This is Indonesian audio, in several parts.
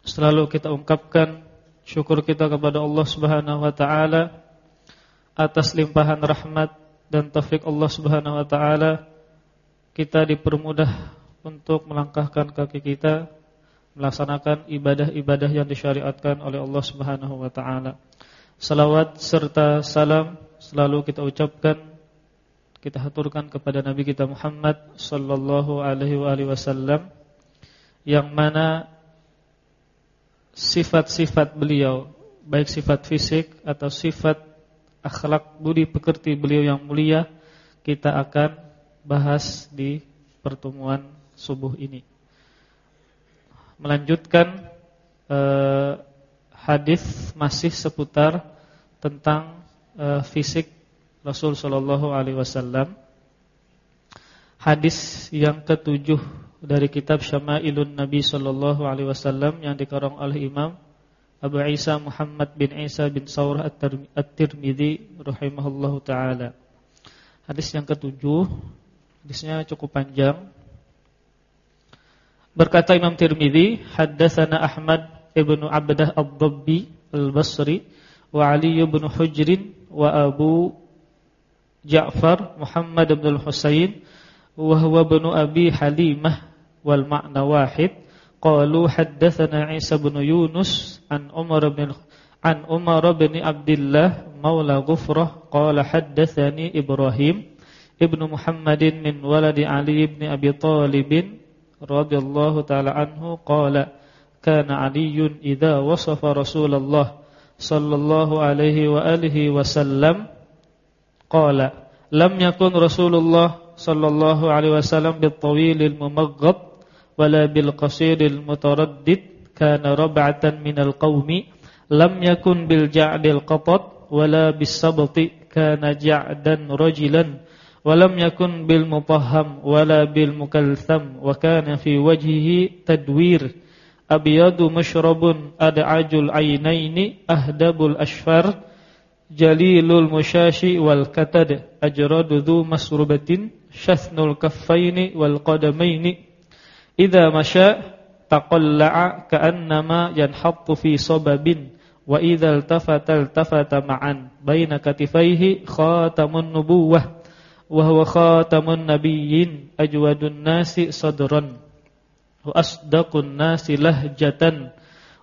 Selalu kita ungkapkan syukur kita kepada Allah Subhanahu wa taala atas limpahan rahmat dan taufik Allah Subhanahu wa taala kita dipermudah untuk melangkahkan kaki kita melaksanakan ibadah-ibadah yang disyariatkan oleh Allah Subhanahu wa taala. Salawat serta salam selalu kita ucapkan kita haturkan kepada Nabi kita Muhammad sallallahu alaihi wasallam yang mana sifat-sifat beliau baik sifat fisik atau sifat akhlak budi pekerti beliau yang mulia kita akan bahas di pertemuan subuh ini. Melanjutkan eh, hadis masih seputar tentang eh, fisik Rasul Shallallahu Alaihi Wasallam. Hadis yang ketujuh dari kitab Syama'ilun Nabi sallallahu alaihi wasallam yang dikarang oleh Imam Abu Isa Muhammad bin Isa bin Saurah At-Tirmidzi rahimahullahu taala. Hadis yang ketujuh, hadisnya cukup panjang. Berkata Imam Tirmidzi, haddatsana Ahmad ibnu Abdah Ad-Dabbi Al-Basri wa Ali ibn Hujrin wa Abu Ja'far Muhammad bin Al-Husain wa huwa ibn Abi Halimah wal ma'na wahid. Qalu haddatsana Isa bin Yunus an Umar bin an Umar bin Abdullah maula Ghufrah qala haddatsani Ibrahim ibnu Muhammadin min waladi Ali ibn Abi Talib radhiyallahu taala anhu. Qala kana Aliun idza wasafa Rasulullah sallallahu alaihi wa alihi wasallam qala lam yakun Rasulullah sallallahu alaihi wasallam bitawilil mumaghab wala bil qasiril mutaraddid kana rab'atan minal qaumi lam yakun bil ja'dil qatat wala bis sabti kana ja'dan rajulan walam yakun bil mutahham wala bil mukaltham wa kana fi wajhihi tadwir abyadu mashrabun ad'ajul aynaini ahdabul ashfar jalilul mushashi wal katad ajradu dhu Idza masya taqalla'a ka'annama yanhattu fi sababin wa idza iltafata iltafata ma'an baina katifaihi khatamun nubuwah wa huwa khatamun nabiyyin ajwadun nasi sadran wa asdaqun nasi lahjatan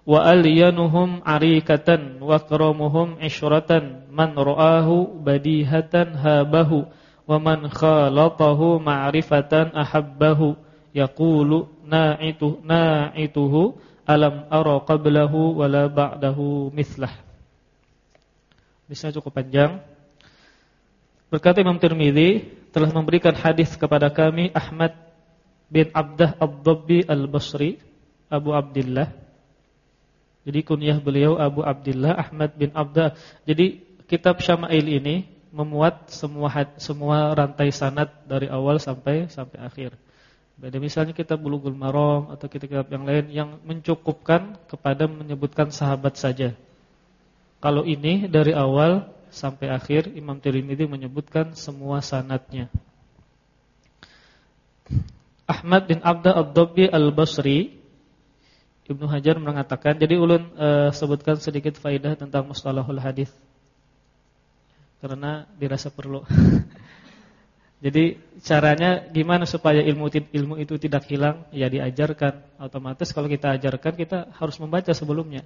wa alyanuhum arikatan wa akramuhum ishratan man ra'ahu badihatan habahu wa man khalatahu ma'rifatan ahabbahu yaqulu na'itu na'ituhu alam ara qablahu wala ba'dahu mislah. Bisa cukup panjang. Berkata Imam Tirmizi telah memberikan hadis kepada kami Ahmad bin Abdah Ad-Dabbi Al-Basri, Abu Abdullah. Jadi kunyah beliau Abu Abdullah Ahmad bin Abdah. Jadi kitab Syama'il ini memuat semua semua rantai sanad dari awal sampai sampai akhir. Beda misalnya kita Bulughul Maram atau kitab yang lain yang mencukupkan kepada menyebutkan sahabat saja. Kalau ini dari awal sampai akhir Imam Tirmidzi menyebutkan semua sanatnya. Ahmad bin Abdah Ad-Dabbi Al-Basri Ibnu Hajar mengatakan jadi ulun uh, sebutkan sedikit faidah tentang mustalahul hadis karena dirasa perlu. jadi caranya gimana supaya ilmu ilmu itu tidak hilang? Ya diajarkan. Otomatis kalau kita ajarkan kita harus membaca sebelumnya.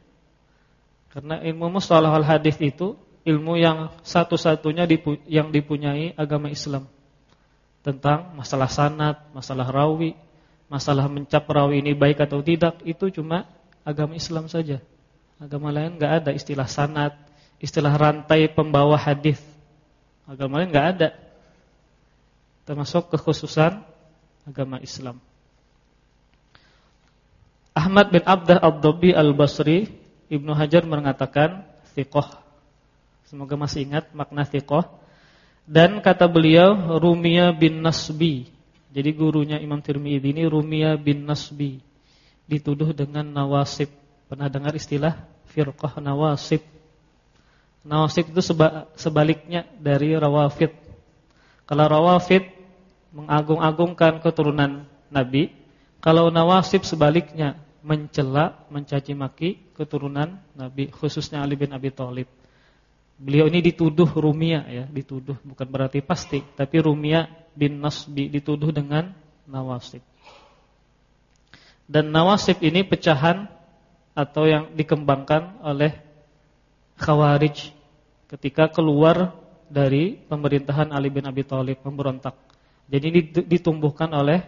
Karena ilmu mustalahul hadis itu ilmu yang satu-satunya dipu yang dipunyai agama Islam tentang masalah sanad, masalah rawi, masalah mencap rawi ini baik atau tidak itu cuma agama Islam saja. Agama lain nggak ada istilah sanad, istilah rantai pembawa hadis. Agama lain nggak ada. Termasuk kekhususan agama Islam. Ahmad bin Abdah Abdobi Al-Basri Ibnu Hajar mengatakan thiqah. Semoga masih ingat makna thiqah dan kata beliau Rumia bin Nasbi. Jadi gurunya Imam Tirmidzi ini Rumia bin Nasbi. Dituduh dengan nawasib. Pernah dengar istilah firqah nawasib? Nawasib itu seba, sebaliknya dari rawafid. Kalau rawafid mengagung-agungkan keturunan Nabi, kalau nawasib sebaliknya mencela, mencaci maki keturunan Nabi, khususnya Ali bin Abi Thalib. Beliau ini dituduh Rumia ya, dituduh bukan berarti pasti, tapi Rumia bin Nasbi dituduh dengan nawasib. Dan nawasib ini pecahan atau yang dikembangkan oleh Khawarij ketika keluar dari pemerintahan Ali bin Abi Thalib memberontak. Jadi ini ditumbuhkan oleh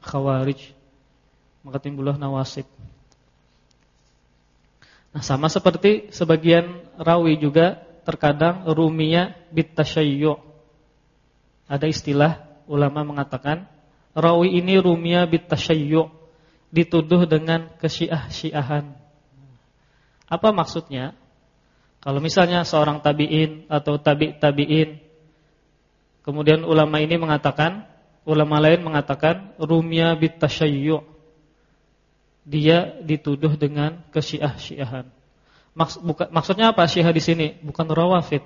Khawarij. Maka timbullah nawasib. Nah, sama seperti sebagian rawi juga terkadang rumia bitasayyu. Ada istilah ulama mengatakan rawi ini rumia bitasayyu, dituduh dengan kesyiah-syiahan. Apa maksudnya? Kalau misalnya seorang tabi'in atau tabi' tabi'in kemudian ulama ini mengatakan, ulama lain mengatakan rumia bitasayyu. Dia dituduh dengan kesyiah-syiahan. Maks, buka, maksudnya apa Syiah di sini? Bukan rawafid.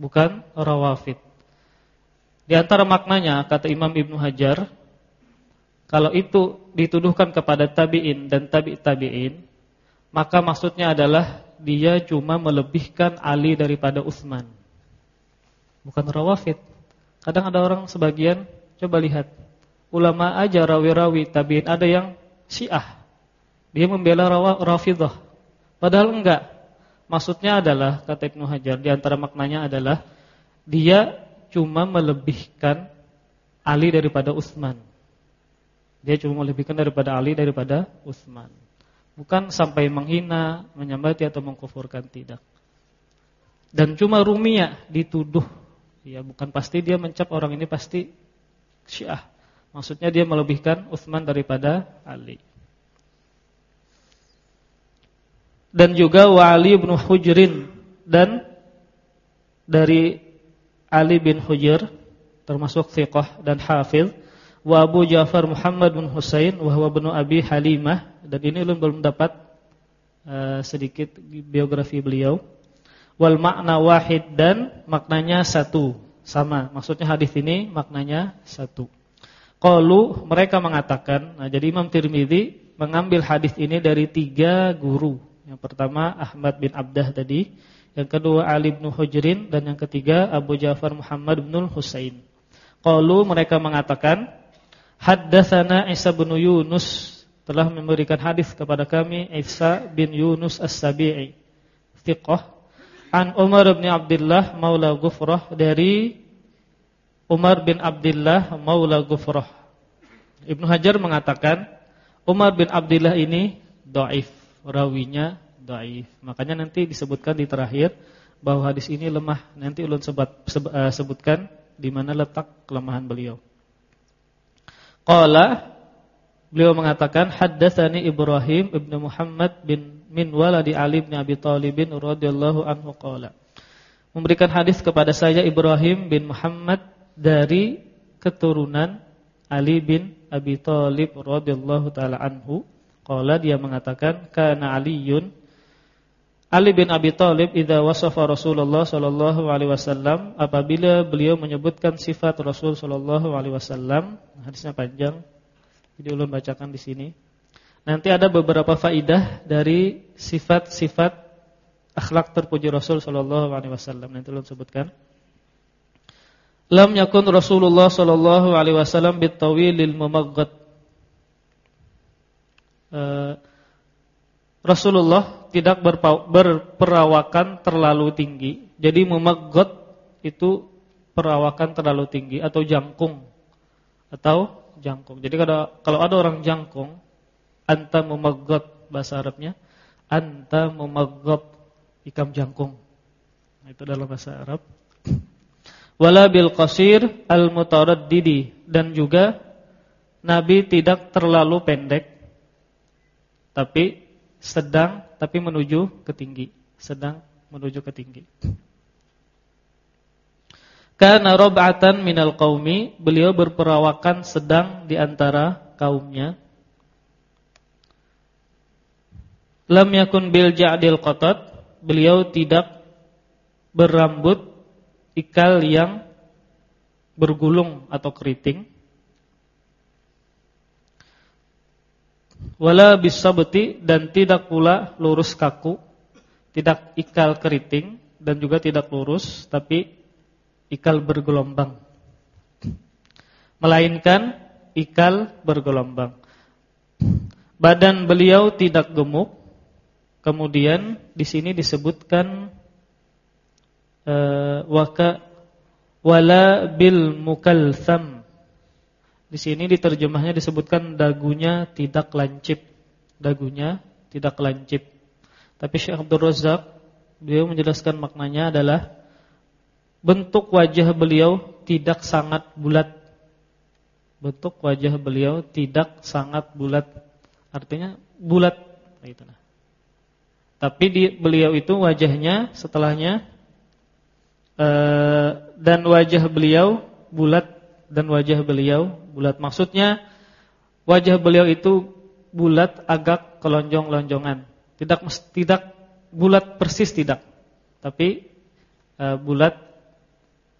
Bukan rawafid. Di antara maknanya kata Imam Ibnu Hajar, kalau itu dituduhkan kepada tabi'in dan tabi' tabi'in, maka maksudnya adalah dia cuma melebihkan Ali daripada Utsman. Bukan rawafid. Kadang ada orang sebagian coba lihat ulama aja rawi-rawi tabi'in ada yang Syiah. Dia membela Rafidah. Padahal enggak. Maksudnya adalah kata Ibnu Hajar di antara maknanya adalah dia cuma melebihkan Ali daripada Utsman. Dia cuma melebihkan daripada Ali daripada Utsman. Bukan sampai menghina, menyambati atau mengkufurkan tidak. Dan cuma Rumiyah dituduh. Ya, bukan pasti dia mencap orang ini pasti Syiah. Maksudnya dia melebihkan Utsman daripada Ali. dan juga Wali bin Hujrin dan dari Ali bin Hujr termasuk thiqah dan hafiz wa Abu Ja'far Muhammad bin Husain wa huwa bin Abi Halimah. Dan ini belum dapat uh, sedikit biografi beliau. Wal makna wahid dan maknanya satu. Sama maksudnya hadis ini maknanya satu. Qalu mereka mengatakan nah jadi Imam Tirmizi mengambil hadis ini dari tiga guru. Yang pertama Ahmad bin Abdah tadi, yang kedua Ali bin Hujrin dan yang ketiga Abu Ja'far Muhammad bin Husain. Qalu mereka mengatakan, haddatsana Isa bin Yunus telah memberikan hadis kepada kami Isa bin Yunus As-Sabi'i. Thiqah an Umar bin Abdullah Maula Ghufrah dari Umar bin Abdullah Maula Ghufrah. Ibnu Hajar mengatakan Umar bin Abdullah ini dhaif rawinya dhaif. Makanya nanti disebutkan di terakhir bahwa hadis ini lemah. Nanti ulun sebat, eh, sebutkan di mana letak kelemahan beliau. Qala beliau mengatakan haddatsani Ibrahim ibnu Muhammad bin min waladi Ali bin Abi Thalib radhiyallahu anhu qala. Memberikan hadis kepada saya Ibrahim bin Muhammad dari keturunan Ali bin Abi Thalib radhiyallahu taala anhu Qala dia mengatakan kana Aliyun Ali bin Abi Thalib idza wasafa Rasulullah sallallahu alaihi wasallam apabila beliau menyebutkan sifat Rasul sallallahu alaihi wasallam hadisnya panjang Jadi ulun bacakan di sini. Nanti ada beberapa faidah dari sifat-sifat akhlak terpuji Rasul sallallahu alaihi wasallam. Nanti ulun sebutkan. Lam yakun Rasulullah sallallahu alaihi wasallam bitawilil mumaggad. Uh, Rasulullah tidak berperawakan terlalu tinggi. Jadi mumaggad itu perawakan terlalu tinggi atau jangkung atau jangkung. Jadi kalau kalau ada orang jangkung, anta mumaggad bahasa Arabnya, anta mumaggad ikam jangkung. Nah, itu dalam bahasa Arab wala bil qasir al mutaraddidi dan juga Nabi tidak terlalu pendek tapi sedang tapi menuju ke tinggi, sedang menuju ke tinggi. Karena rob'atan minal qaumi, beliau berperawakan sedang di antara kaumnya. Lam yakun bil ja'dil qatat, beliau tidak berambut ikal yang bergulung atau keriting. Wala bisabti dan tidak pula lurus kaku, tidak ikal keriting dan juga tidak lurus tapi ikal bergelombang. Melainkan ikal bergelombang. Badan beliau tidak gemuk. Kemudian di sini disebutkan uh, waka wala bil mukalsam. Di sini diterjemahnya disebutkan dagunya tidak lancip. Dagunya tidak lancip. Tapi Syekh Abdul Razak beliau menjelaskan maknanya adalah bentuk wajah beliau tidak sangat bulat. Bentuk wajah beliau tidak sangat bulat. Artinya bulat gitu nah. Tapi di beliau itu wajahnya setelahnya Eh, dan wajah beliau bulat dan wajah beliau bulat. Maksudnya wajah beliau itu bulat agak kelonjong-lonjongan. Tidak tidak bulat persis tidak. Tapi uh, bulat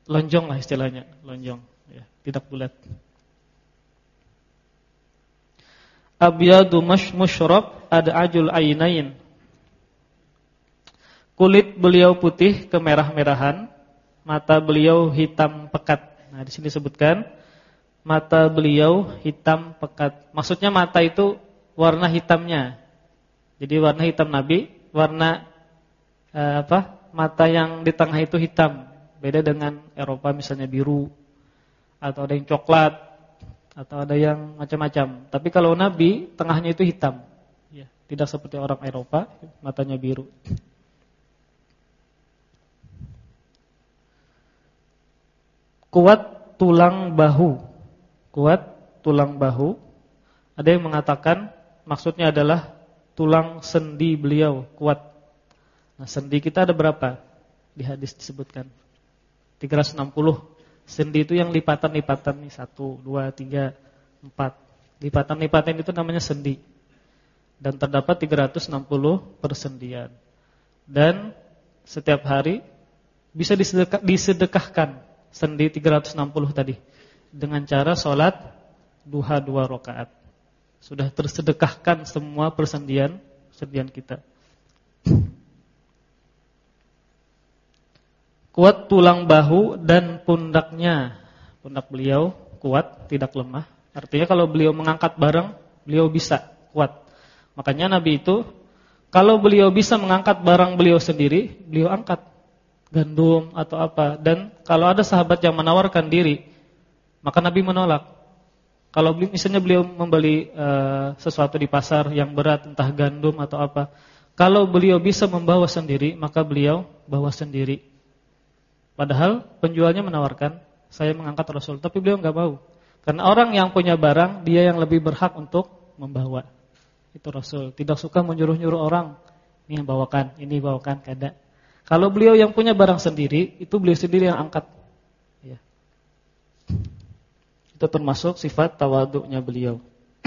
lonjong lah istilahnya, lonjong ya, tidak bulat. Abyadu musyrab ada ajul ainain. Kulit beliau putih kemerah-merahan mata beliau hitam pekat. Nah, di sini disebutkan mata beliau hitam pekat. Maksudnya mata itu warna hitamnya. Jadi warna hitam Nabi, warna eh, apa? Mata yang di tengah itu hitam. Beda dengan Eropa misalnya biru atau ada yang coklat atau ada yang macam-macam. Tapi kalau Nabi tengahnya itu hitam. Ya, tidak seperti orang Eropa, matanya biru. Kuat tulang bahu. Kuat tulang bahu. Ada yang mengatakan maksudnya adalah tulang sendi beliau kuat. Nah, sendi kita ada berapa? Di hadis disebutkan 360. Sendi itu yang lipatan-lipatan nih 1, 2, 3, 4. Lipatan-lipatan itu namanya sendi. Dan terdapat 360 persendian. Dan setiap hari bisa disedekahkan sendi 360 tadi dengan cara sholat duha dua rakaat. Sudah tersedekahkan semua persendian persendian kita. Kuat tulang bahu dan pundaknya. Pundak beliau kuat, tidak lemah. Artinya kalau beliau mengangkat barang, beliau bisa kuat. Makanya Nabi itu kalau beliau bisa mengangkat barang beliau sendiri, beliau angkat gandum atau apa. Dan kalau ada sahabat yang menawarkan diri, maka Nabi menolak. Kalau misalnya beliau membeli uh, sesuatu di pasar yang berat, entah gandum atau apa, kalau beliau bisa membawa sendiri, maka beliau bawa sendiri. Padahal penjualnya menawarkan, saya mengangkat Rasul, tapi beliau nggak mau. Karena orang yang punya barang, dia yang lebih berhak untuk membawa. Itu Rasul. Tidak suka menyuruh-nyuruh orang, ini bawakan, ini bawakan, kada. Kalau beliau yang punya barang sendiri, itu beliau sendiri yang angkat. Ya. Itu termasuk sifat tawaduknya beliau.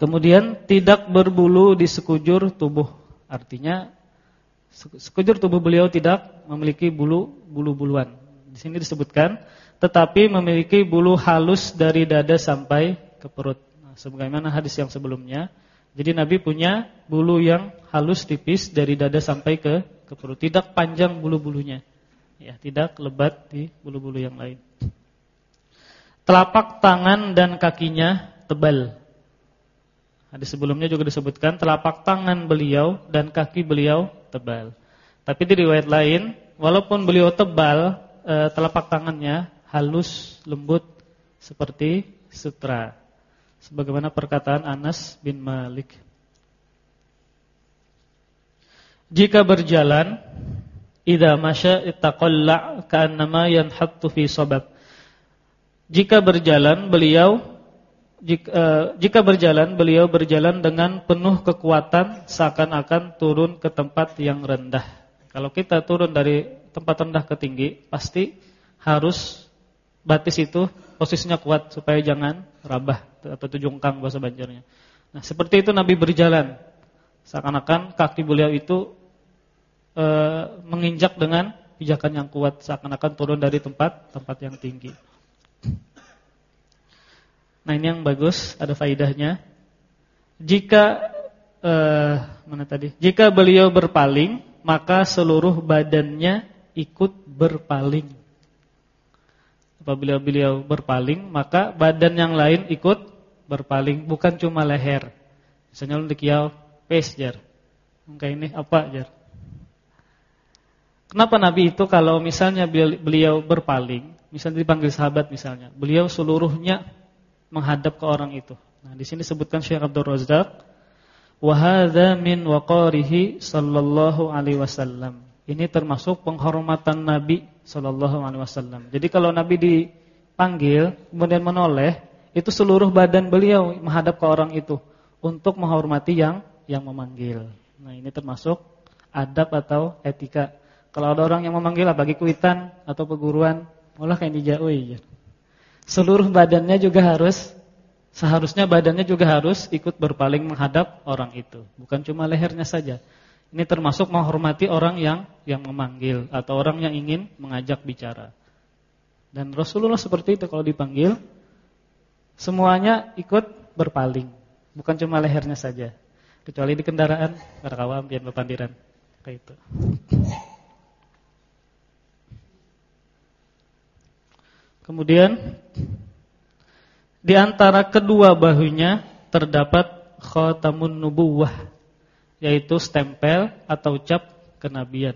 Kemudian tidak berbulu di sekujur tubuh. Artinya sekujur tubuh beliau tidak memiliki bulu bulu-buluan. Di sini disebutkan tetapi memiliki bulu halus dari dada sampai ke perut. Nah, sebagaimana hadis yang sebelumnya. Jadi Nabi punya bulu yang halus tipis dari dada sampai ke ke perut, tidak panjang bulu-bulunya. Ya, tidak lebat di bulu-bulu yang lain. Telapak tangan dan kakinya tebal. Hadis sebelumnya juga disebutkan telapak tangan beliau dan kaki beliau tebal. Tapi di riwayat lain, walaupun beliau tebal, e, telapak tangannya halus, lembut seperti sutra. Sebagaimana perkataan Anas bin Malik. Jika berjalan, idza masya ittaqalla ka'annama yanhattu fi sabab. Jika berjalan beliau jika, uh, jika berjalan beliau berjalan dengan penuh kekuatan seakan-akan turun ke tempat yang rendah. Kalau kita turun dari tempat rendah ke tinggi, pasti harus batis itu posisinya kuat supaya jangan rabah atau tujungkang bahasa Banjarnya. Nah, seperti itu Nabi berjalan. Seakan-akan kaki beliau itu e, menginjak dengan pijakan yang kuat seakan-akan turun dari tempat tempat yang tinggi. Nah, ini yang bagus, ada faidahnya. Jika e, mana tadi? Jika beliau berpaling, maka seluruh badannya ikut berpaling apabila beliau berpaling, maka badan yang lain ikut berpaling, bukan cuma leher. Misalnya lu dikiau, pes jar. Ini apa jar? Kenapa Nabi itu kalau misalnya beliau berpaling, misalnya dipanggil sahabat misalnya, beliau seluruhnya menghadap ke orang itu. Nah, di sini sebutkan Syekh Abdul Razak, wa min waqarihi sallallahu alaihi wasallam. Ini termasuk penghormatan Nabi Shallallahu Alaihi Wasallam. Jadi kalau Nabi dipanggil kemudian menoleh, itu seluruh badan beliau menghadap ke orang itu untuk menghormati yang yang memanggil. Nah ini termasuk adab atau etika. Kalau ada orang yang memanggil bagi kuitan atau peguruan, malah kayak dijauh ya. Seluruh badannya juga harus seharusnya badannya juga harus ikut berpaling menghadap orang itu, bukan cuma lehernya saja. Ini termasuk menghormati orang yang yang memanggil atau orang yang ingin mengajak bicara. Dan Rasulullah seperti itu kalau dipanggil semuanya ikut berpaling, bukan cuma lehernya saja. Kecuali di kendaraan karakawam pian bepandiran kayak itu. Kemudian di antara kedua bahunya terdapat khatamun nubuwah yaitu stempel atau cap kenabian.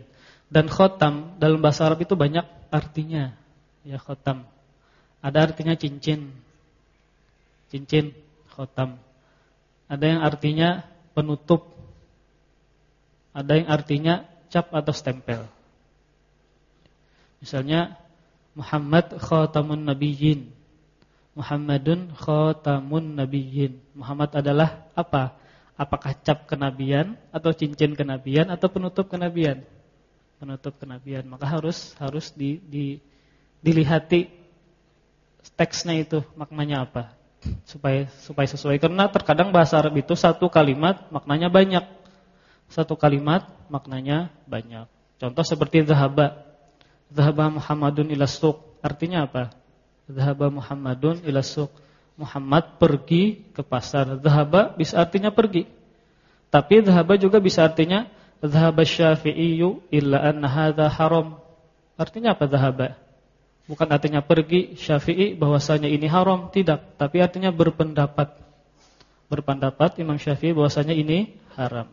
Dan khotam dalam bahasa Arab itu banyak artinya. Ya khotam. Ada artinya cincin. Cincin khotam. Ada yang artinya penutup. Ada yang artinya cap atau stempel. Misalnya Muhammad khatamun nabiyyin. Muhammadun khatamun nabiyyin. Muhammad adalah apa? Apakah cap kenabian atau cincin kenabian atau penutup kenabian? Penutup kenabian. Maka harus harus di, di dilihati teksnya itu maknanya apa supaya supaya sesuai karena terkadang bahasa Arab itu satu kalimat maknanya banyak. Satu kalimat maknanya banyak. Contoh seperti zahaba. Zahaba Muhammadun ila suq. Artinya apa? Zahaba Muhammadun ila suq. Muhammad pergi ke pasar. Zahaba bisa artinya pergi. Tapi zahaba juga bisa artinya zahaba syafi'iyu illa anna hadha haram. Artinya apa zahaba? Bukan artinya pergi Syafi'i bahwasanya ini haram, tidak, tapi artinya berpendapat. Berpendapat Imam Syafi'i bahwasanya ini haram.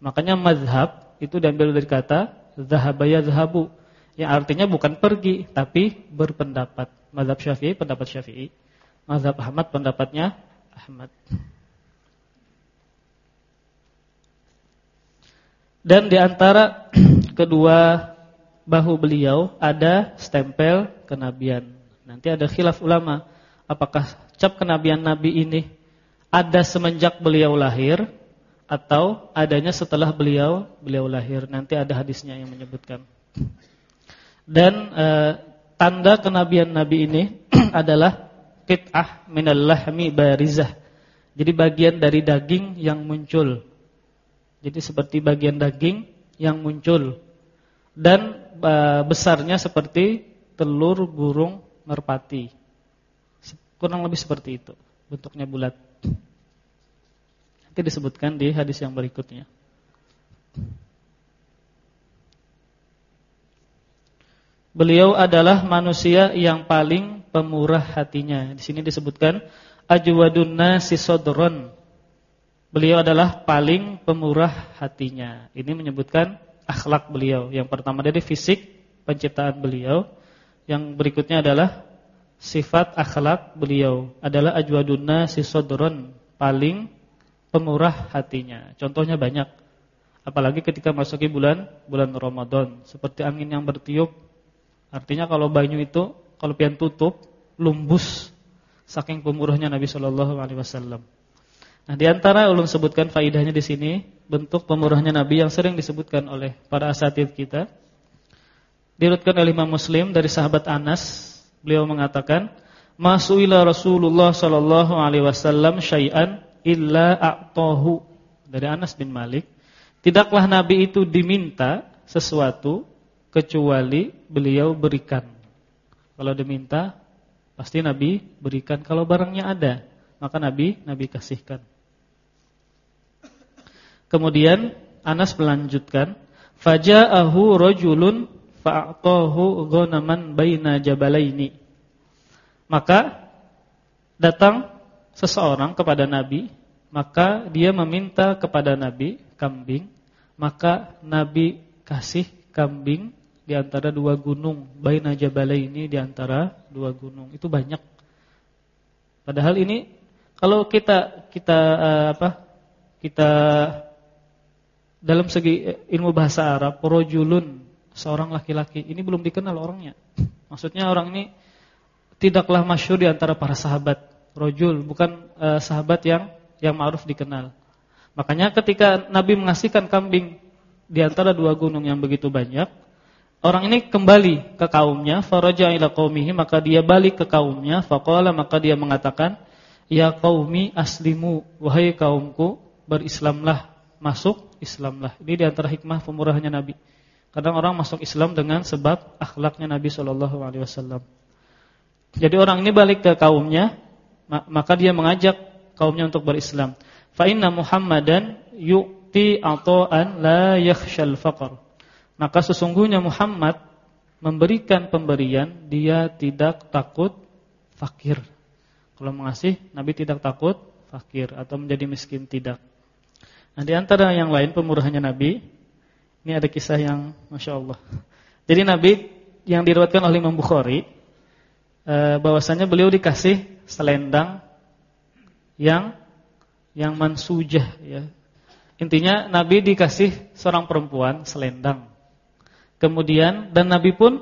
Makanya mazhab itu diambil dari kata zahaba yazhabu yang artinya bukan pergi tapi berpendapat. Mazhab Syafi'i pendapat Syafi'i. Mazhab Ahmad pendapatnya Ahmad. Dan di antara kedua bahu beliau ada stempel kenabian. Nanti ada khilaf ulama, apakah cap kenabian Nabi ini ada semenjak beliau lahir atau adanya setelah beliau beliau lahir. Nanti ada hadisnya yang menyebutkan. Dan e, tanda kenabian Nabi ini adalah qit'ah minal lahmi barizah. Jadi bagian dari daging yang muncul. Jadi seperti bagian daging yang muncul dan besarnya seperti telur burung merpati. Kurang lebih seperti itu, bentuknya bulat. Nanti disebutkan di hadis yang berikutnya. Beliau adalah manusia yang paling pemurah hatinya. Di sini disebutkan ajwadun nasi. Beliau adalah paling pemurah hatinya. Ini menyebutkan akhlak beliau. Yang pertama dari fisik penciptaan beliau. Yang berikutnya adalah sifat akhlak beliau adalah ajwadun nasi paling pemurah hatinya. Contohnya banyak. Apalagi ketika masuki bulan bulan Ramadan, seperti angin yang bertiup Artinya kalau banyu itu kalau pian tutup lumbus saking pemurahnya Nabi Shallallahu alaihi wasallam. Nah, di antara ulun sebutkan faidahnya di sini bentuk pemurahnya Nabi yang sering disebutkan oleh para asatid kita. Dirutkan oleh Imam Muslim dari sahabat Anas, beliau mengatakan, "Masuila Rasulullah sallallahu alaihi wasallam syai'an illa a'tahu." Dari Anas bin Malik, tidaklah Nabi itu diminta sesuatu kecuali beliau berikan. Kalau diminta pasti Nabi berikan. Kalau barangnya ada, maka Nabi Nabi kasihkan. Kemudian Anas melanjutkan, faja'ahu rajulun fa'atahu ghanaman baina jabalaini. Maka datang seseorang kepada Nabi, maka dia meminta kepada Nabi kambing, maka Nabi kasih kambing di antara dua gunung, baina ini di antara dua gunung. Itu banyak. Padahal ini kalau kita kita uh, apa? Kita dalam segi eh, ilmu bahasa Arab, rajulun, seorang laki-laki, ini belum dikenal orangnya. Maksudnya orang ini tidaklah masyhur di antara para sahabat. Rajul bukan uh, sahabat yang yang ma'ruf dikenal. Makanya ketika Nabi mengasihkan kambing di antara dua gunung yang begitu banyak, Orang ini kembali ke kaumnya, faraja ila qaumihi, maka dia balik ke kaumnya, faqala maka dia mengatakan, "Ya qaumi aslimu, wahai kaumku, berislamlah, masuk Islamlah." Ini di antara hikmah pemurahnya Nabi. Kadang orang masuk Islam dengan sebab akhlaknya Nabi sallallahu alaihi wasallam. Jadi orang ini balik ke kaumnya, maka dia mengajak kaumnya untuk berislam. Fa inna Muhammadan yu'ti ata'an la yakhshal faqr. Maka sesungguhnya Muhammad memberikan pemberian, dia tidak takut fakir. Kalau mengasih, Nabi tidak takut fakir atau menjadi miskin tidak. Nah, di antara yang lain pemurahannya Nabi, ini ada kisah yang masya Allah. Jadi Nabi yang diriwayatkan oleh Imam Bukhari, eh, bahwasanya beliau dikasih selendang yang yang mansujah ya. Intinya Nabi dikasih seorang perempuan selendang. Kemudian dan Nabi pun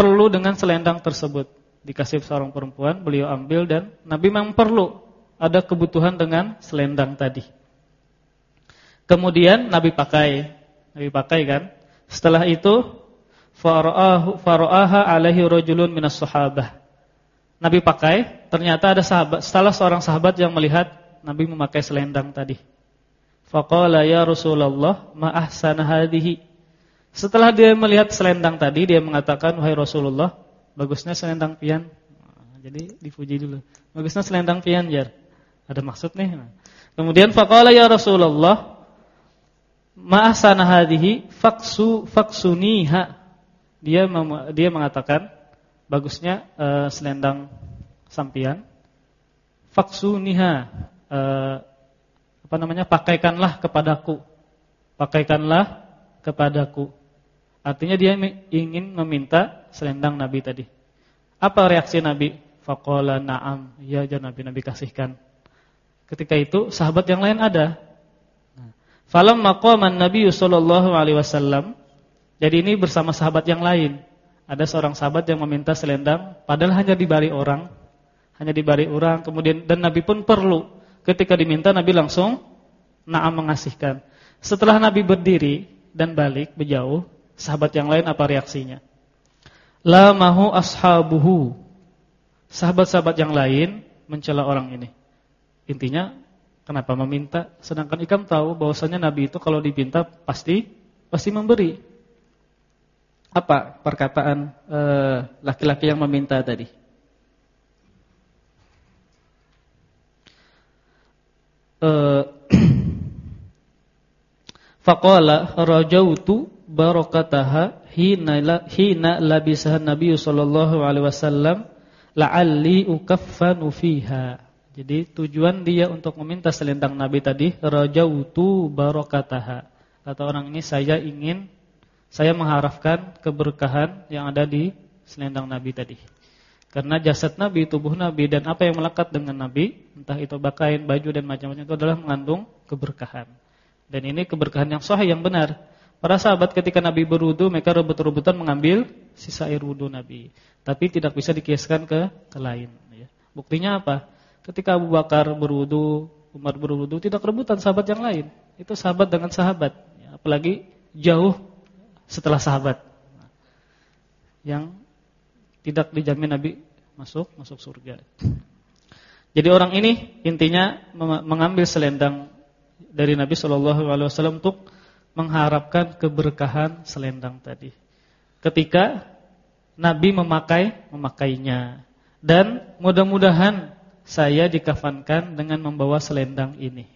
perlu dengan selendang tersebut. Dikasih seorang perempuan, beliau ambil dan Nabi memang perlu ada kebutuhan dengan selendang tadi. Kemudian Nabi pakai, Nabi pakai kan. Setelah itu faraahu alaihi rajulun minas sahabah. Nabi pakai, ternyata ada sahabat, salah seorang sahabat yang melihat Nabi memakai selendang tadi. Faqala ya Rasulullah ma ahsana setelah dia melihat selendang tadi, dia mengatakan, "Wahai Rasulullah, bagusnya selendang pian." jadi dipuji dulu. Bagusnya selendang pian, Jar. Ada maksud nih. kemudian faqala ya Rasulullah, "Ma ahsana hadhihi faksu faksuniha." Dia dia mengatakan, bagusnya uh, selendang sampian. Faksuniha uh, apa namanya? pakaikanlah kepadaku. Pakaikanlah kepadaku. Artinya dia ingin meminta selendang Nabi tadi. Apa reaksi Nabi? Faqala na'am. Ya, ya Nabi, Nabi kasihkan. Ketika itu sahabat yang lain ada. Falam maqaman Nabi sallallahu alaihi wasallam. Jadi ini bersama sahabat yang lain. Ada seorang sahabat yang meminta selendang padahal hanya dibari orang, hanya dibari orang. Kemudian dan Nabi pun perlu. Ketika diminta Nabi langsung na'am mengasihkan. Setelah Nabi berdiri dan balik berjauh, Sahabat yang lain apa reaksinya? La mahu ashabuhu. Sahabat-sahabat yang lain mencela orang ini. Intinya kenapa meminta? Sedangkan ikam tahu bahwasanya Nabi itu kalau dipinta pasti pasti memberi. Apa perkataan eh, laki-laki uh, yang meminta tadi? Uh, Faqala rajautu barakataha hina la, hina Nabi sallallahu alaihi wasallam la'alli ukaffanu fiha. Jadi tujuan dia untuk meminta selendang Nabi tadi rajautu barakataha. Kata orang ini saya ingin saya mengharapkan keberkahan yang ada di selendang Nabi tadi. Karena jasad Nabi, tubuh Nabi dan apa yang melekat dengan Nabi, entah itu pakaian, baju dan macam-macam itu adalah mengandung keberkahan. Dan ini keberkahan yang sahih yang benar. Para sahabat ketika Nabi berwudu mereka rebut-rebutan mengambil sisa air wudu Nabi. Tapi tidak bisa dikiaskan ke ke lain. Ya. Buktinya apa? Ketika Abu Bakar berwudu, Umar berwudu, tidak rebutan sahabat yang lain. Itu sahabat dengan sahabat. Ya, apalagi jauh setelah sahabat. Yang tidak dijamin Nabi masuk masuk surga. Jadi orang ini intinya mengambil selendang dari Nabi Shallallahu Alaihi Wasallam untuk mengharapkan keberkahan selendang tadi. Ketika Nabi memakai memakainya dan mudah-mudahan saya dikafankan dengan membawa selendang ini.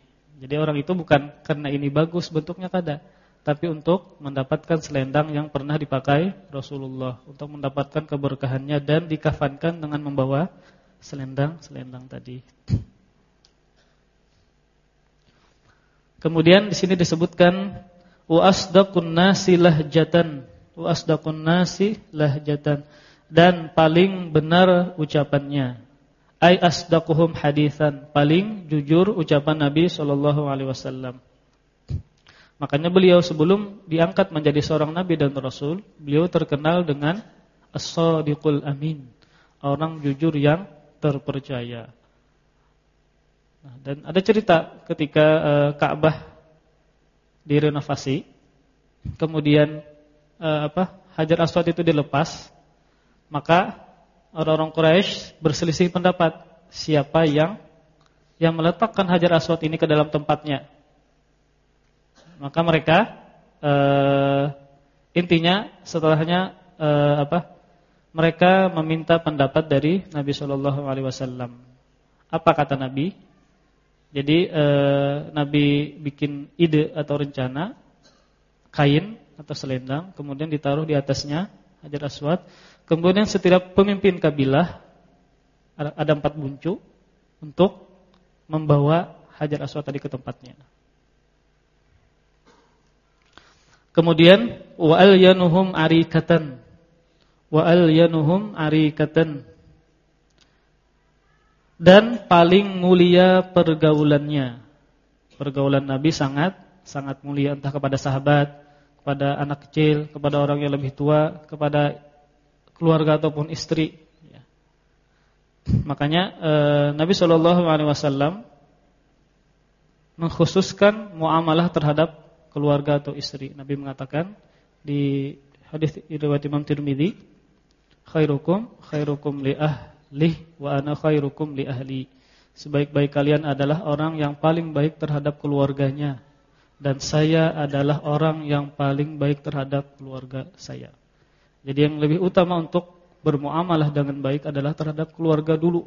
Jadi orang itu bukan karena ini bagus bentuknya kada, tapi untuk mendapatkan selendang yang pernah dipakai Rasulullah, untuk mendapatkan keberkahannya dan dikafankan dengan membawa selendang-selendang tadi. Kemudian di sini disebutkan wa asdaqun nasi lahjatan, wa asdaqun nasi lahjatan dan paling benar ucapannya. Ai asdaquhum haditsan, paling jujur ucapan Nabi sallallahu alaihi wasallam. Makanya beliau sebelum diangkat menjadi seorang nabi dan rasul, beliau terkenal dengan as-sadiqul amin, orang jujur yang terpercaya. Nah, dan ada cerita ketika uh, Ka'bah direnovasi, kemudian uh, apa Hajar Aswad itu dilepas, maka orang-orang Quraisy berselisih pendapat siapa yang yang meletakkan Hajar Aswad ini ke dalam tempatnya. Maka mereka uh, intinya setelahnya uh, apa? Mereka meminta pendapat dari Nabi Shallallahu alaihi wasallam. Apa kata Nabi? Jadi eh, Nabi bikin ide atau rencana kain atau selendang, kemudian ditaruh di atasnya Hajar Aswad. Kemudian setiap pemimpin kabilah ada empat buncu untuk membawa Hajar Aswad tadi ke tempatnya. Kemudian wa al yanuhum arikatan. Wa al yanuhum arikatan dan paling mulia pergaulannya. Pergaulan Nabi sangat sangat mulia entah kepada sahabat, kepada anak kecil, kepada orang yang lebih tua, kepada keluarga ataupun istri. Ya. Makanya eh, Nabi Shallallahu Alaihi Wasallam mengkhususkan muamalah terhadap keluarga atau istri. Nabi mengatakan di hadis riwayat Imam Tirmidzi, khairukum khairukum li li wa ana khairukum li ahli. Sebaik-baik kalian adalah orang yang paling baik terhadap keluarganya dan saya adalah orang yang paling baik terhadap keluarga saya. Jadi yang lebih utama untuk bermuamalah dengan baik adalah terhadap keluarga dulu.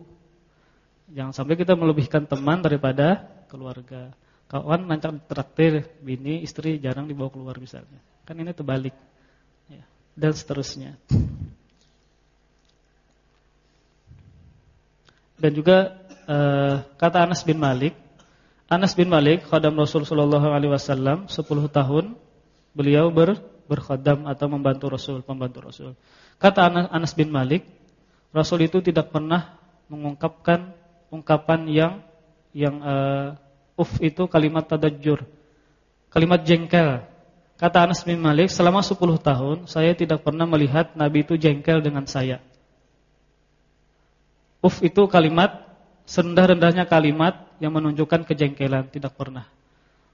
Jangan sampai kita melebihkan teman daripada keluarga. Kawan nancak traktir bini, istri jarang dibawa keluar misalnya. Kan ini terbalik. Ya, dan seterusnya. Dan juga uh, kata Anas bin Malik, Anas bin Malik khadam Rasul sallallahu alaihi wasallam 10 tahun beliau ber berkhadam atau membantu Rasul, pembantu Rasul. Kata Anas bin Malik, Rasul itu tidak pernah mengungkapkan ungkapan yang yang uh, uf itu kalimat tadajjur. Kalimat jengkel. Kata Anas bin Malik, selama 10 tahun saya tidak pernah melihat Nabi itu jengkel dengan saya. Uf itu kalimat serendah-rendahnya kalimat yang menunjukkan kejengkelan, tidak pernah.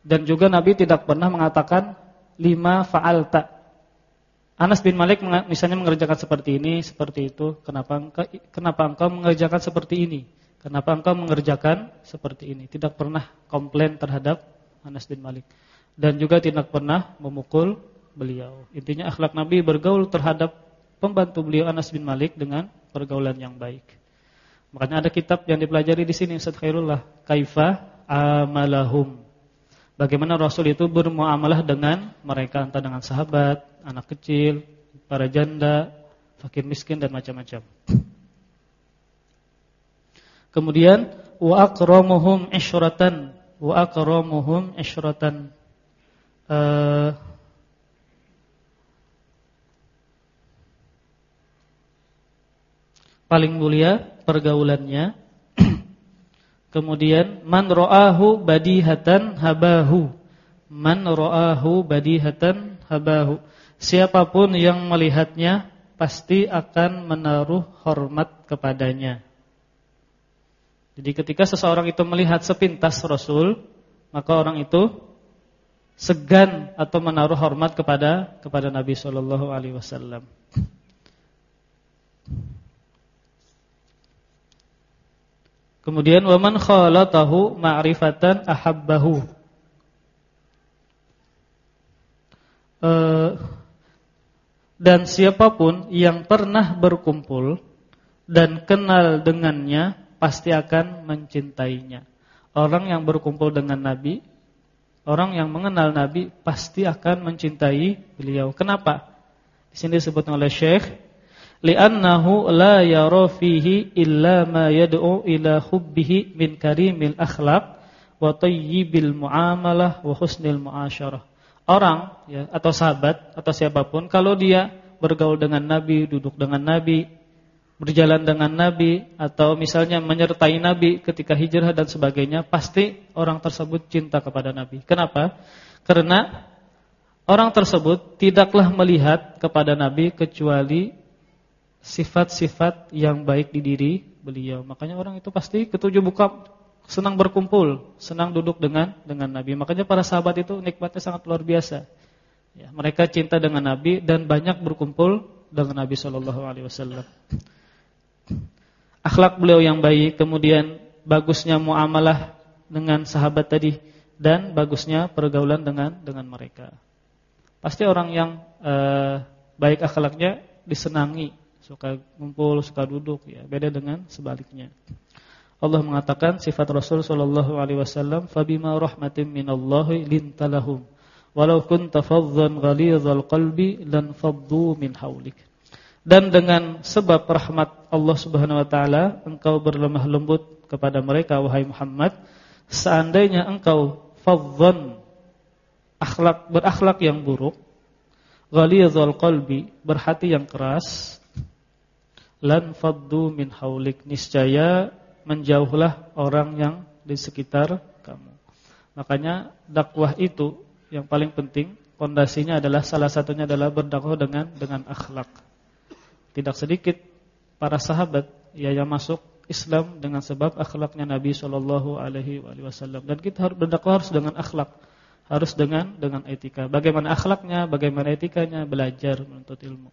Dan juga Nabi tidak pernah mengatakan lima fa'alta. Anas bin Malik misalnya mengerjakan seperti ini, seperti itu, kenapa engkau, kenapa engkau mengerjakan seperti ini? Kenapa engkau mengerjakan seperti ini? Tidak pernah komplain terhadap Anas bin Malik. Dan juga tidak pernah memukul beliau. Intinya akhlak Nabi bergaul terhadap pembantu beliau Anas bin Malik dengan pergaulan yang baik. Makanya ada kitab yang dipelajari di sini Ustaz Khairullah, Kaifa amalahum. Bagaimana Rasul itu bermuamalah dengan mereka entah dengan sahabat, anak kecil, para janda, fakir miskin dan macam-macam. Kemudian wa akramuhum isyratan, wa akramuhum isyratan. Uh, paling mulia pergaulannya. Kemudian man ra'ahu badihatan habahu. Man ra'ahu badihatan habahu. Siapa pun yang melihatnya pasti akan menaruh hormat kepadanya. Jadi ketika seseorang itu melihat sepintas Rasul, maka orang itu segan atau menaruh hormat kepada kepada Nabi Shallallahu alaihi wasallam. Kemudian waman khalatahu ma'rifatan ahabbahu. Uh, dan siapa pun yang pernah berkumpul dan kenal dengannya pasti akan mencintainya. Orang yang berkumpul dengan Nabi, orang yang mengenal Nabi pasti akan mencintai beliau. Kenapa? Di sini disebut oleh Syekh li'annahu la yara fihi illa ma yad'u ila hubbihi min karimil akhlaq wa tayyibil muamalah wa husnil muasyarah. Orang ya atau sahabat atau siapa pun kalau dia bergaul dengan Nabi, duduk dengan Nabi, berjalan dengan Nabi atau misalnya menyertai Nabi ketika hijrah dan sebagainya, pasti orang tersebut cinta kepada Nabi. Kenapa? Karena orang tersebut tidaklah melihat kepada Nabi kecuali sifat-sifat yang baik di diri beliau. Makanya orang itu pasti ketujuh buka senang berkumpul, senang duduk dengan dengan Nabi. Makanya para sahabat itu nikmatnya sangat luar biasa. Ya, mereka cinta dengan Nabi dan banyak berkumpul dengan Nabi Shallallahu Alaihi Wasallam. Akhlak beliau yang baik, kemudian bagusnya muamalah dengan sahabat tadi dan bagusnya pergaulan dengan dengan mereka. Pasti orang yang eh, baik akhlaknya disenangi suka ngumpul, suka duduk ya. Beda dengan sebaliknya. Allah mengatakan sifat Rasul sallallahu alaihi wasallam, "Fabima rahmatin minallahi lintalahum, walau kunta fadhdhan ghalidhal qalbi lan faddu min haulik." Dan dengan sebab rahmat Allah Subhanahu wa taala, engkau berlemah lembut kepada mereka wahai Muhammad, seandainya engkau fadhdhan akhlak berakhlak yang buruk, ghalidhal qalbi, berhati yang keras, lan faddu min haulik niscaya menjauhlah orang yang di sekitar kamu. Makanya dakwah itu yang paling penting pondasinya adalah salah satunya adalah berdakwah dengan dengan akhlak. Tidak sedikit para sahabat ya yang masuk Islam dengan sebab akhlaknya Nabi Shallallahu alaihi wasallam dan kita harus berdakwah harus dengan akhlak, harus dengan dengan etika. Bagaimana akhlaknya, bagaimana etikanya, belajar menuntut ilmu.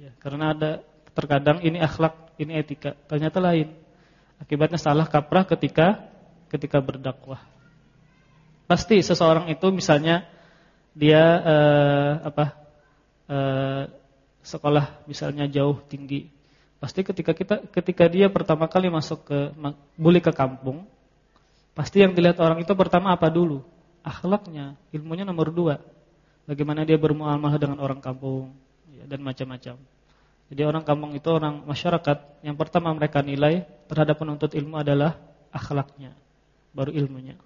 Ya, karena ada terkadang ini akhlak, ini etika, ternyata lain. Akibatnya salah kaprah ketika ketika berdakwah. Pasti seseorang itu misalnya dia eh, apa? Eh, sekolah misalnya jauh tinggi. Pasti ketika kita ketika dia pertama kali masuk ke boleh ke kampung, pasti yang dilihat orang itu pertama apa dulu? Akhlaknya, ilmunya nomor dua. Bagaimana dia bermuamalah dengan orang kampung ya, dan macam-macam. Jadi orang kampung itu orang masyarakat yang pertama mereka nilai terhadap penuntut ilmu adalah akhlaknya, baru ilmunya.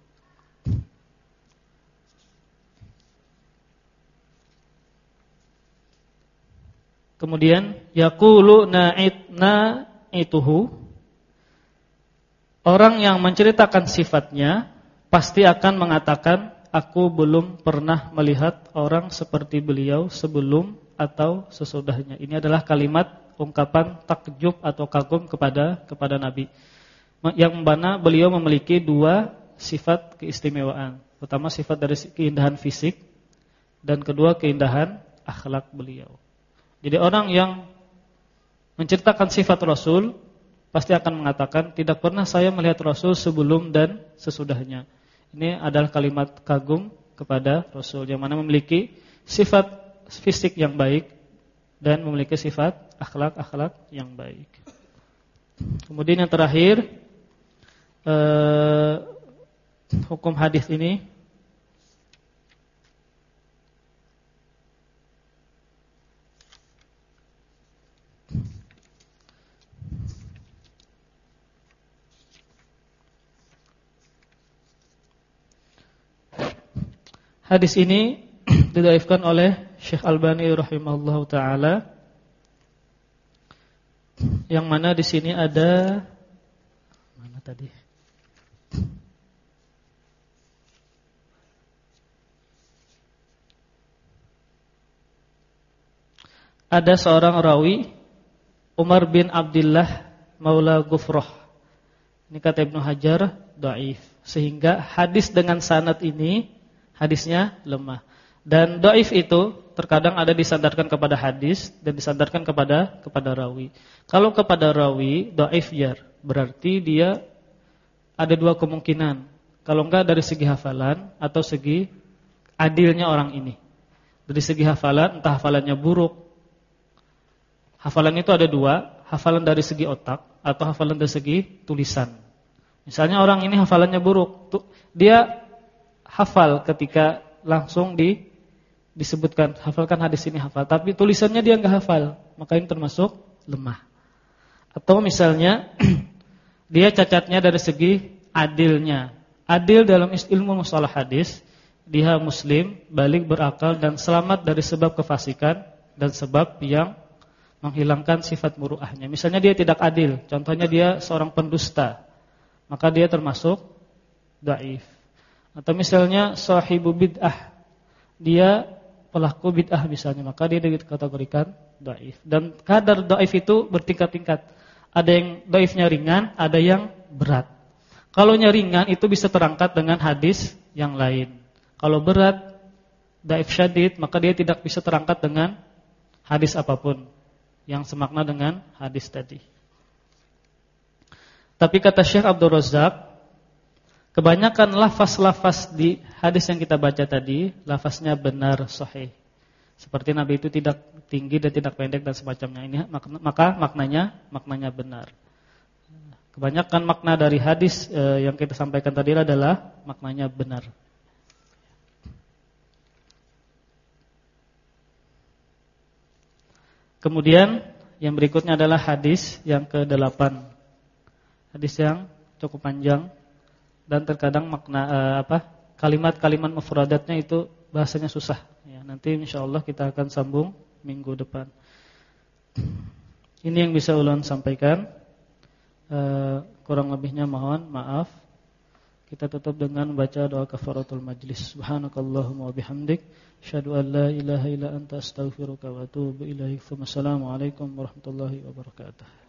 Kemudian yaqulu na'itna ituhu Orang yang menceritakan sifatnya pasti akan mengatakan aku belum pernah melihat orang seperti beliau sebelum atau sesudahnya. Ini adalah kalimat ungkapan takjub atau kagum kepada kepada Nabi. Yang mana beliau memiliki dua sifat keistimewaan. Pertama sifat dari keindahan fisik dan kedua keindahan akhlak beliau. Jadi orang yang menceritakan sifat Rasul pasti akan mengatakan tidak pernah saya melihat Rasul sebelum dan sesudahnya. Ini adalah kalimat kagum kepada Rasul yang mana memiliki sifat fisik yang baik dan memiliki sifat akhlak-akhlak yang baik. Kemudian yang terakhir eh, hukum hadis ini Hadis ini didaifkan oleh Syekh Albani rahimahullah taala yang mana di sini ada mana tadi? Ada seorang rawi Umar bin Abdullah Maula Gufroh. Ini kata Ibnu Hajar dhaif. Sehingga hadis dengan sanad ini hadisnya lemah. Dan doif itu terkadang ada disandarkan kepada hadis dan disandarkan kepada kepada rawi. Kalau kepada rawi doif jar, berarti dia ada dua kemungkinan. Kalau enggak dari segi hafalan atau segi adilnya orang ini. Dari segi hafalan, entah hafalannya buruk. Hafalan itu ada dua, hafalan dari segi otak atau hafalan dari segi tulisan. Misalnya orang ini hafalannya buruk, dia hafal ketika langsung di disebutkan hafalkan hadis ini hafal, tapi tulisannya dia nggak hafal, maka ini termasuk lemah. Atau misalnya dia cacatnya dari segi adilnya. Adil dalam ilmu mustalah hadis, dia muslim, balik berakal dan selamat dari sebab kefasikan dan sebab yang menghilangkan sifat muruahnya. Misalnya dia tidak adil, contohnya dia seorang pendusta, maka dia termasuk daif. Atau misalnya sahibu bid'ah. Dia pelaku bid'ah misalnya, maka dia dikategorikan dhaif. Dan kadar dhaif itu bertingkat-tingkat. Ada yang dhaifnya ringan, ada yang berat. Kalau ringan itu bisa terangkat dengan hadis yang lain. Kalau berat, dhaif syadid, maka dia tidak bisa terangkat dengan hadis apa pun yang semakna dengan hadis tadi. Tapi kata Syekh Abdul Razak Kebanyakan lafaz-lafaz di hadis yang kita baca tadi, lafaznya benar sahih. Seperti Nabi itu tidak tinggi dan tidak pendek dan semacamnya ini maka maknanya maknanya benar. Kebanyakan makna dari hadis eh, yang kita sampaikan tadi adalah maknanya benar. Kemudian yang berikutnya adalah hadis yang ke-8. Hadis yang cukup panjang dan terkadang makna uh, apa kalimat-kalimat mufradatnya itu bahasanya susah. Ya nanti insyaallah kita akan sambung minggu depan. Ini yang bisa ulun sampaikan. Uh, kurang lebihnya mohon maaf. Kita tutup dengan baca doa kafaratul majlis. Subhanakallahumma wabihamdik asyhadu an la ilaha illa anta astaghfiruka wa atubu ilaik. Assalamualaikum warahmatullahi wabarakatuh